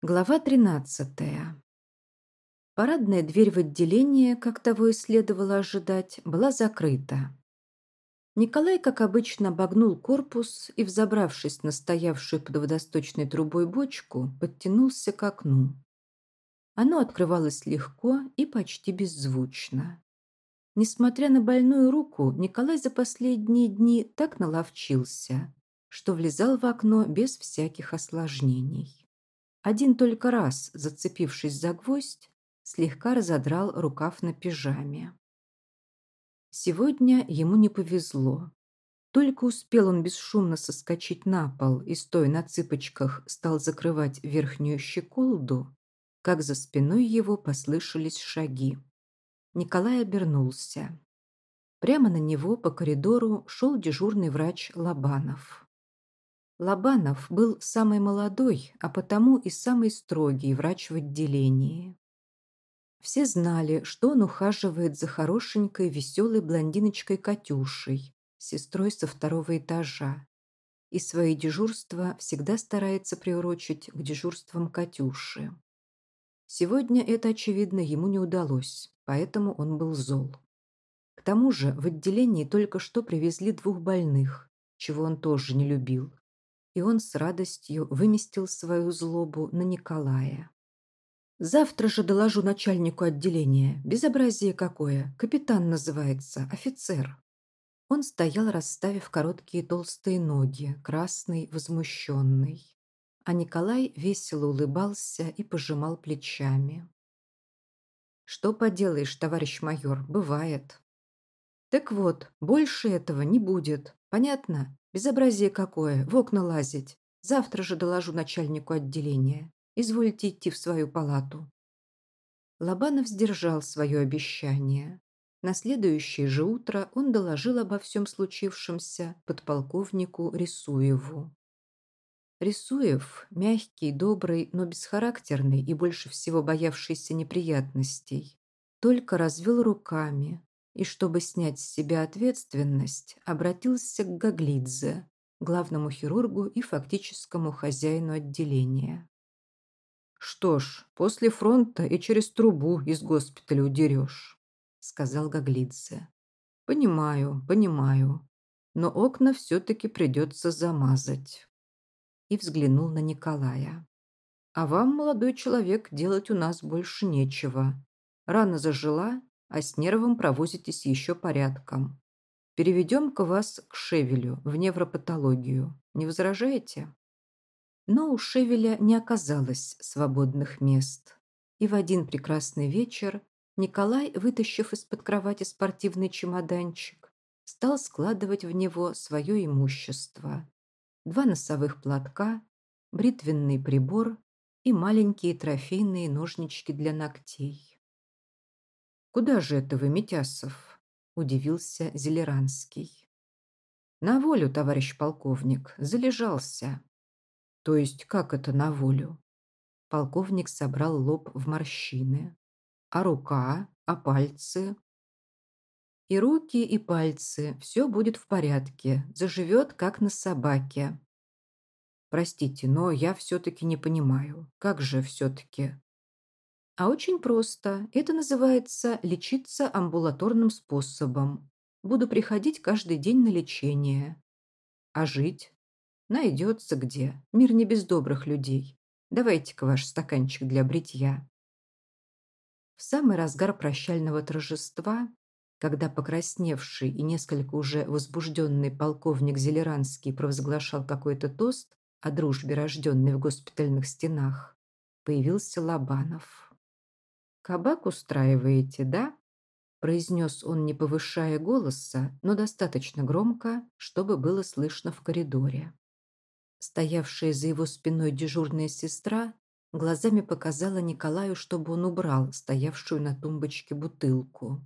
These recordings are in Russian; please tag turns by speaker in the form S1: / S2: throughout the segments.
S1: Глава 13. Парадная дверь в отделение, как того и следовало ожидать, была закрыта. Николай, как обычно, обогнул корпус и, взобравшись на стоявшую под водосточной трубой бочку, подтянулся к окну. Оно открывалось легко и почти беззвучно. Несмотря на больную руку, Николай за последние дни так наловчился, что влезал в окно без всяких осложнений. Один только раз, зацепившись за гвоздь, слегка разодрал рукав на пижаме. Сегодня ему не повезло. Только успел он бесшумно соскочить на пол и, стоя на цыпочках, стал закрывать верхнюю щеколду, как за спиной его послышались шаги. Николай обернулся. Прямо на него по коридору шел дежурный врач Лобанов. Лобанов был самый молодой, а потому и самый строгий врач в отделении. Все знали, что он ухаживает за хорошенькой, веселой блондиночкой Катюшей, сестрой со второго этажа, и свои дежурства всегда старается приурочить к дежурствам Катюши. Сегодня это, очевидно, ему не удалось, поэтому он был зол. К тому же в отделении только что привезли двух больных, чего он тоже не любил и он с радостью выместил свою злобу на Николая. «Завтра же доложу начальнику отделения. Безобразие какое! Капитан называется, офицер!» Он стоял, расставив короткие толстые ноги, красный, возмущенный. А Николай весело улыбался и пожимал плечами. «Что поделаешь, товарищ майор, бывает». «Так вот, больше этого не будет. Понятно? Безобразие какое, в окна лазить. Завтра же доложу начальнику отделения. Извольте идти в свою палату». Лобанов сдержал свое обещание. На следующее же утро он доложил обо всем случившемся подполковнику Рисуеву. Рисуев, мягкий, добрый, но бесхарактерный и больше всего боявшийся неприятностей, только развел руками, и, чтобы снять с себя ответственность, обратился к Гаглидзе, главному хирургу и фактическому хозяину отделения. «Что ж, после фронта и через трубу из госпиталя удерешь», — сказал Гаглидзе. «Понимаю, понимаю, но окна все-таки придется замазать». И взглянул на Николая. «А вам, молодой человек, делать у нас больше нечего. Рана зажила, а с нервом провозитесь еще порядком. Переведем-ка вас к Шевелю в невропатологию. Не возражаете? Но у Шевеля не оказалось свободных мест. И в один прекрасный вечер Николай, вытащив из-под кровати спортивный чемоданчик, стал складывать в него свое имущество. Два носовых платка, бритвенный прибор и маленькие трофейные ножнички для ногтей. «Куда же это вы, Митясов?» – удивился Зелеранский. «На волю, товарищ полковник, залежался». «То есть как это на волю?» Полковник собрал лоб в морщины. «А рука? А пальцы?» «И руки, и пальцы. Все будет в порядке. Заживет, как на собаке». «Простите, но я все-таки не понимаю. Как же все-таки?» А очень просто. Это называется лечиться амбулаторным способом. Буду приходить каждый день на лечение. А жить? Найдется где. Мир не без добрых людей. Давайте-ка ваш стаканчик для бритья. В самый разгар прощального торжества, когда покрасневший и несколько уже возбужденный полковник Зелеранский провозглашал какой-то тост о дружбе, рожденной в госпитальных стенах, появился Лобанов. «Кабак устраиваете, да?» произнес он, не повышая голоса, но достаточно громко, чтобы было слышно в коридоре. Стоявшая за его спиной дежурная сестра глазами показала Николаю, чтобы он убрал стоявшую на тумбочке бутылку.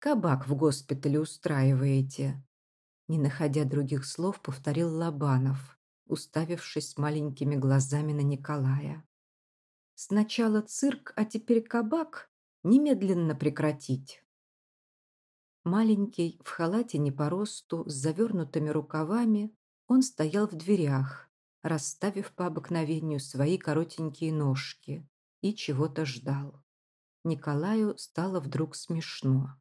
S1: «Кабак в госпитале устраиваете», не находя других слов, повторил Лобанов, уставившись маленькими глазами на Николая. Сначала цирк, а теперь кабак? Немедленно прекратить. Маленький, в халате не по росту, с завернутыми рукавами, он стоял в дверях, расставив по обыкновению свои коротенькие ножки, и чего-то ждал. Николаю стало вдруг смешно.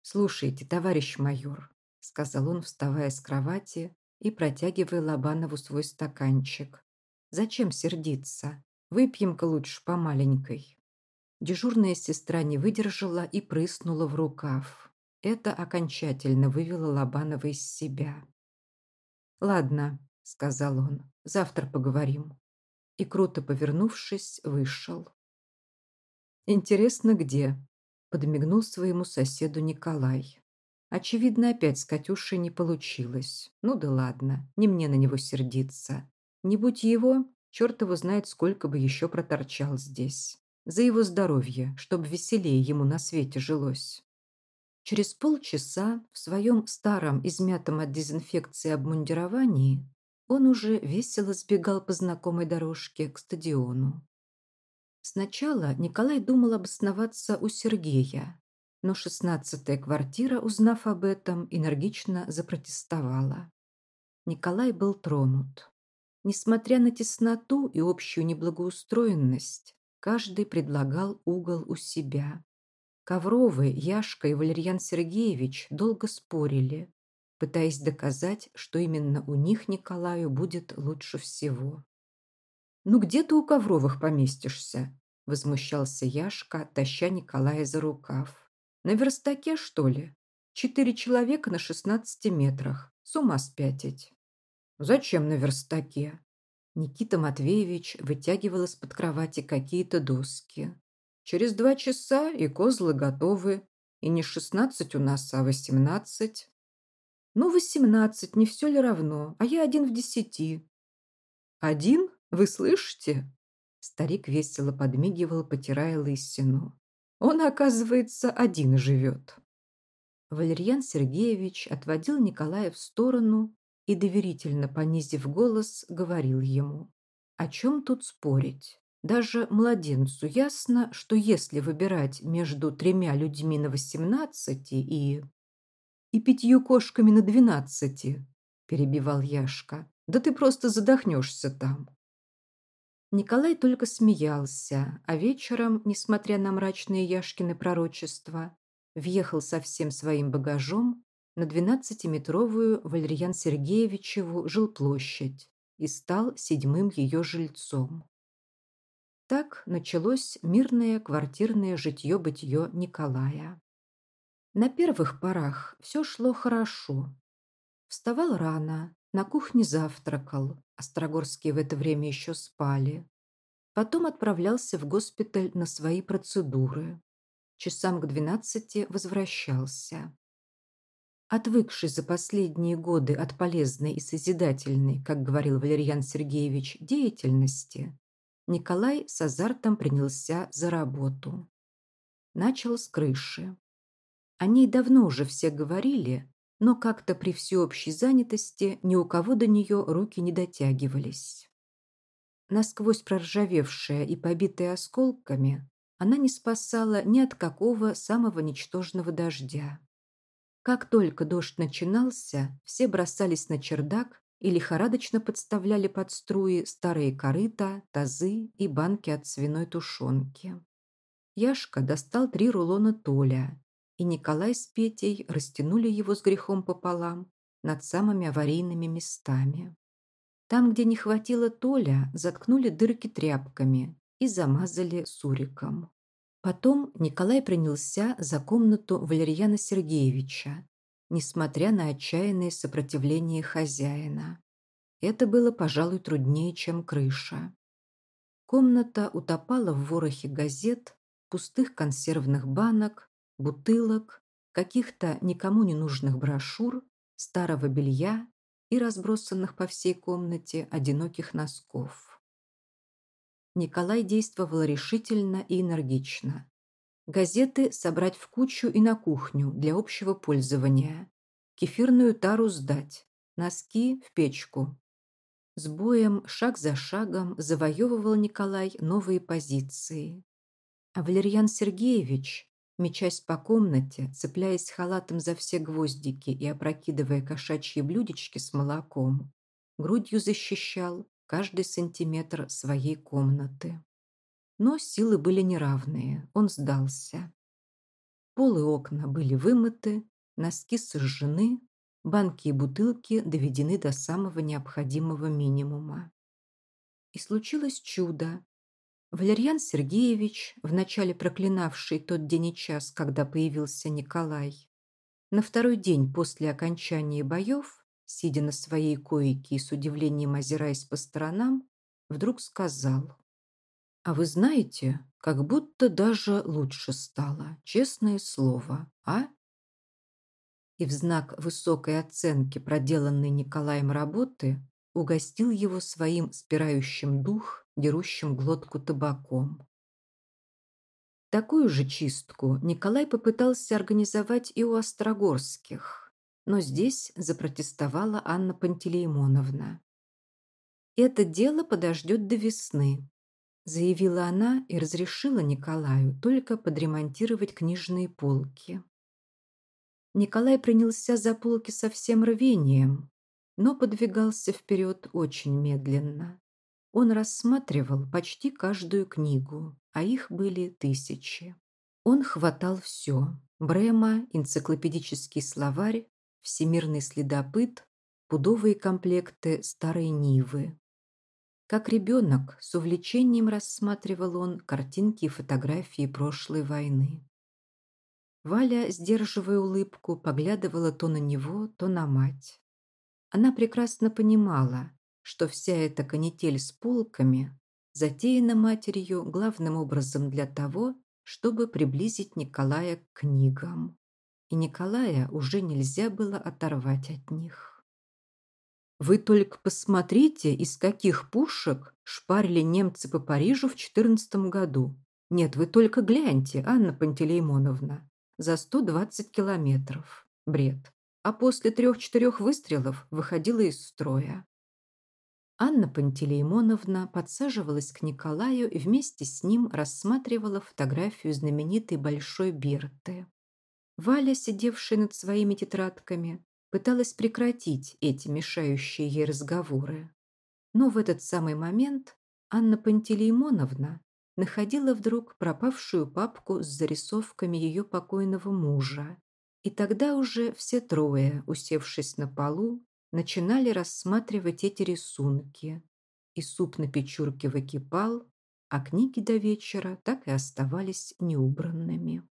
S1: «Слушайте, товарищ майор», — сказал он, вставая с кровати и протягивая Лобанову свой стаканчик. «Зачем сердиться? Выпьем-ка лучше по маленькой». Дежурная сестра не выдержала и прыснула в рукав. Это окончательно вывело Лобанова из себя. «Ладно», — сказал он, — «завтра поговорим». И, круто повернувшись, вышел. «Интересно, где?» — подмигнул своему соседу Николай. Очевидно, опять с Катюшей не получилось. Ну да ладно, не мне на него сердиться. Не будь его, черт его знает, сколько бы еще проторчал здесь. За его здоровье, чтобы веселее ему на свете жилось. Через полчаса в своем старом, измятом от дезинфекции обмундировании он уже весело сбегал по знакомой дорожке к стадиону. Сначала Николай думал обосноваться у Сергея, но шестнадцатая квартира, узнав об этом, энергично запротестовала. Николай был тронут. Несмотря на тесноту и общую неблагоустроенность, каждый предлагал угол у себя. Ковровы, Яшка и Валерьян Сергеевич долго спорили, пытаясь доказать, что именно у них Николаю будет лучше всего. «Ну где ты у Ковровых поместишься?» – возмущался Яшка, таща Николая за рукав. «На верстаке, что ли? Четыре человека на шестнадцати метрах. С ума спятить». «Зачем на верстаке?» Никита Матвеевич вытягивал из-под кровати какие-то доски. Через два часа и козлы готовы. И не шестнадцать у нас, а восемнадцать. Ну, восемнадцать, не все ли равно? А я один в десяти. Один? Вы слышите? Старик весело подмигивал, потирая лысину. Он, оказывается, один живет. Валерьян Сергеевич отводил Николая в сторону и, доверительно понизив голос, говорил ему. О чем тут спорить? Даже младенцу ясно, что если выбирать между тремя людьми на восемнадцати и... и пятью кошками на двенадцати, перебивал Яшка, да ты просто задохнешься там. Николай только смеялся, а вечером, несмотря на мрачные Яшкины пророчества, въехал со всем своим багажом на двенадцатиметровую Валерьян Сергеевичеву жилплощадь и стал седьмым ее жильцом. Так началось мирное квартирное житье-бытье Николая. На первых порах все шло хорошо. Вставал рано, на кухне завтракал, Острогорские в это время еще спали. Потом отправлялся в госпиталь на свои процедуры. Часам к двенадцати возвращался. Отвыкший за последние годы от полезной и созидательной, как говорил Валерьян Сергеевич, деятельности, Николай с азартом принялся за работу. Начал с крыши. О ней давно уже все говорили, но как-то при всеобщей занятости ни у кого до нее руки не дотягивались. Насквозь проржавевшая и побитая осколками, она не спасала ни от какого самого ничтожного дождя. Как только дождь начинался, все бросались на чердак и лихорадочно подставляли под струи старые корыта, тазы и банки от свиной тушенки. Яшка достал три рулона толя, и Николай с Петей растянули его с грехом пополам над самыми аварийными местами. Там, где не хватило толя, заткнули дырки тряпками и замазали суриком. Потом Николай принялся за комнату Валерьяна Сергеевича, несмотря на отчаянное сопротивление хозяина. Это было, пожалуй, труднее, чем крыша. Комната утопала в ворохе газет, пустых консервных банок, бутылок, каких-то никому не нужных брошюр, старого белья и разбросанных по всей комнате одиноких носков. Николай действовал решительно и энергично. Газеты собрать в кучу и на кухню для общего пользования. Кефирную тару сдать. Носки в печку. С боем, шаг за шагом, завоевывал Николай новые позиции. А Валерьян Сергеевич, мечась по комнате, цепляясь халатом за все гвоздики и опрокидывая кошачьи блюдечки с молоком, грудью защищал каждый сантиметр своей комнаты. Но силы были неравные, он сдался. Пол и окна были вымыты, носки сожжены, банки и бутылки доведены до самого необходимого минимума. И случилось чудо. Валерьян Сергеевич, вначале проклинавший тот день и час, когда появился Николай, на второй день после окончания боев, сидя на своей койке и с удивлением озираясь по сторонам, вдруг сказал, «А вы знаете, как будто даже лучше стало, честное слово, а?» И в знак высокой оценки проделанной Николаем работы угостил его своим спирающим дух, дерущим глотку табаком. Такую же чистку Николай попытался организовать и у Острогорских, но здесь запротестовала Анна Пантелеймоновна. «Это дело подождет до весны», заявила она и разрешила Николаю только подремонтировать книжные полки. Николай принялся за полки со всем рвением, но подвигался вперед очень медленно. Он рассматривал почти каждую книгу, а их были тысячи. Он хватал все – Брема, энциклопедический словарь, всемирный следопыт, пудовые комплекты старой Нивы. Как ребенок, с увлечением рассматривал он картинки и фотографии прошлой войны. Валя, сдерживая улыбку, поглядывала то на него, то на мать. Она прекрасно понимала, что вся эта канитель с полками затеяна матерью главным образом для того, чтобы приблизить Николая к книгам. И Николая уже нельзя было оторвать от них. Вы только посмотрите, из каких пушек шпарили немцы по Парижу в 14 году. Нет, вы только гляньте, Анна Пантелеймоновна. За 120 километров. Бред а после трех-четырех выстрелов выходила из строя. Анна Пантелеймоновна подсаживалась к Николаю и вместе с ним рассматривала фотографию знаменитой Большой Берты. Валя, сидевшая над своими тетрадками, пыталась прекратить эти мешающие ей разговоры. Но в этот самый момент Анна Пантелеймоновна находила вдруг пропавшую папку с зарисовками ее покойного мужа и тогда уже все трое, усевшись на полу, начинали рассматривать эти рисунки. И суп на печурке выкипал, а книги до вечера так и оставались неубранными.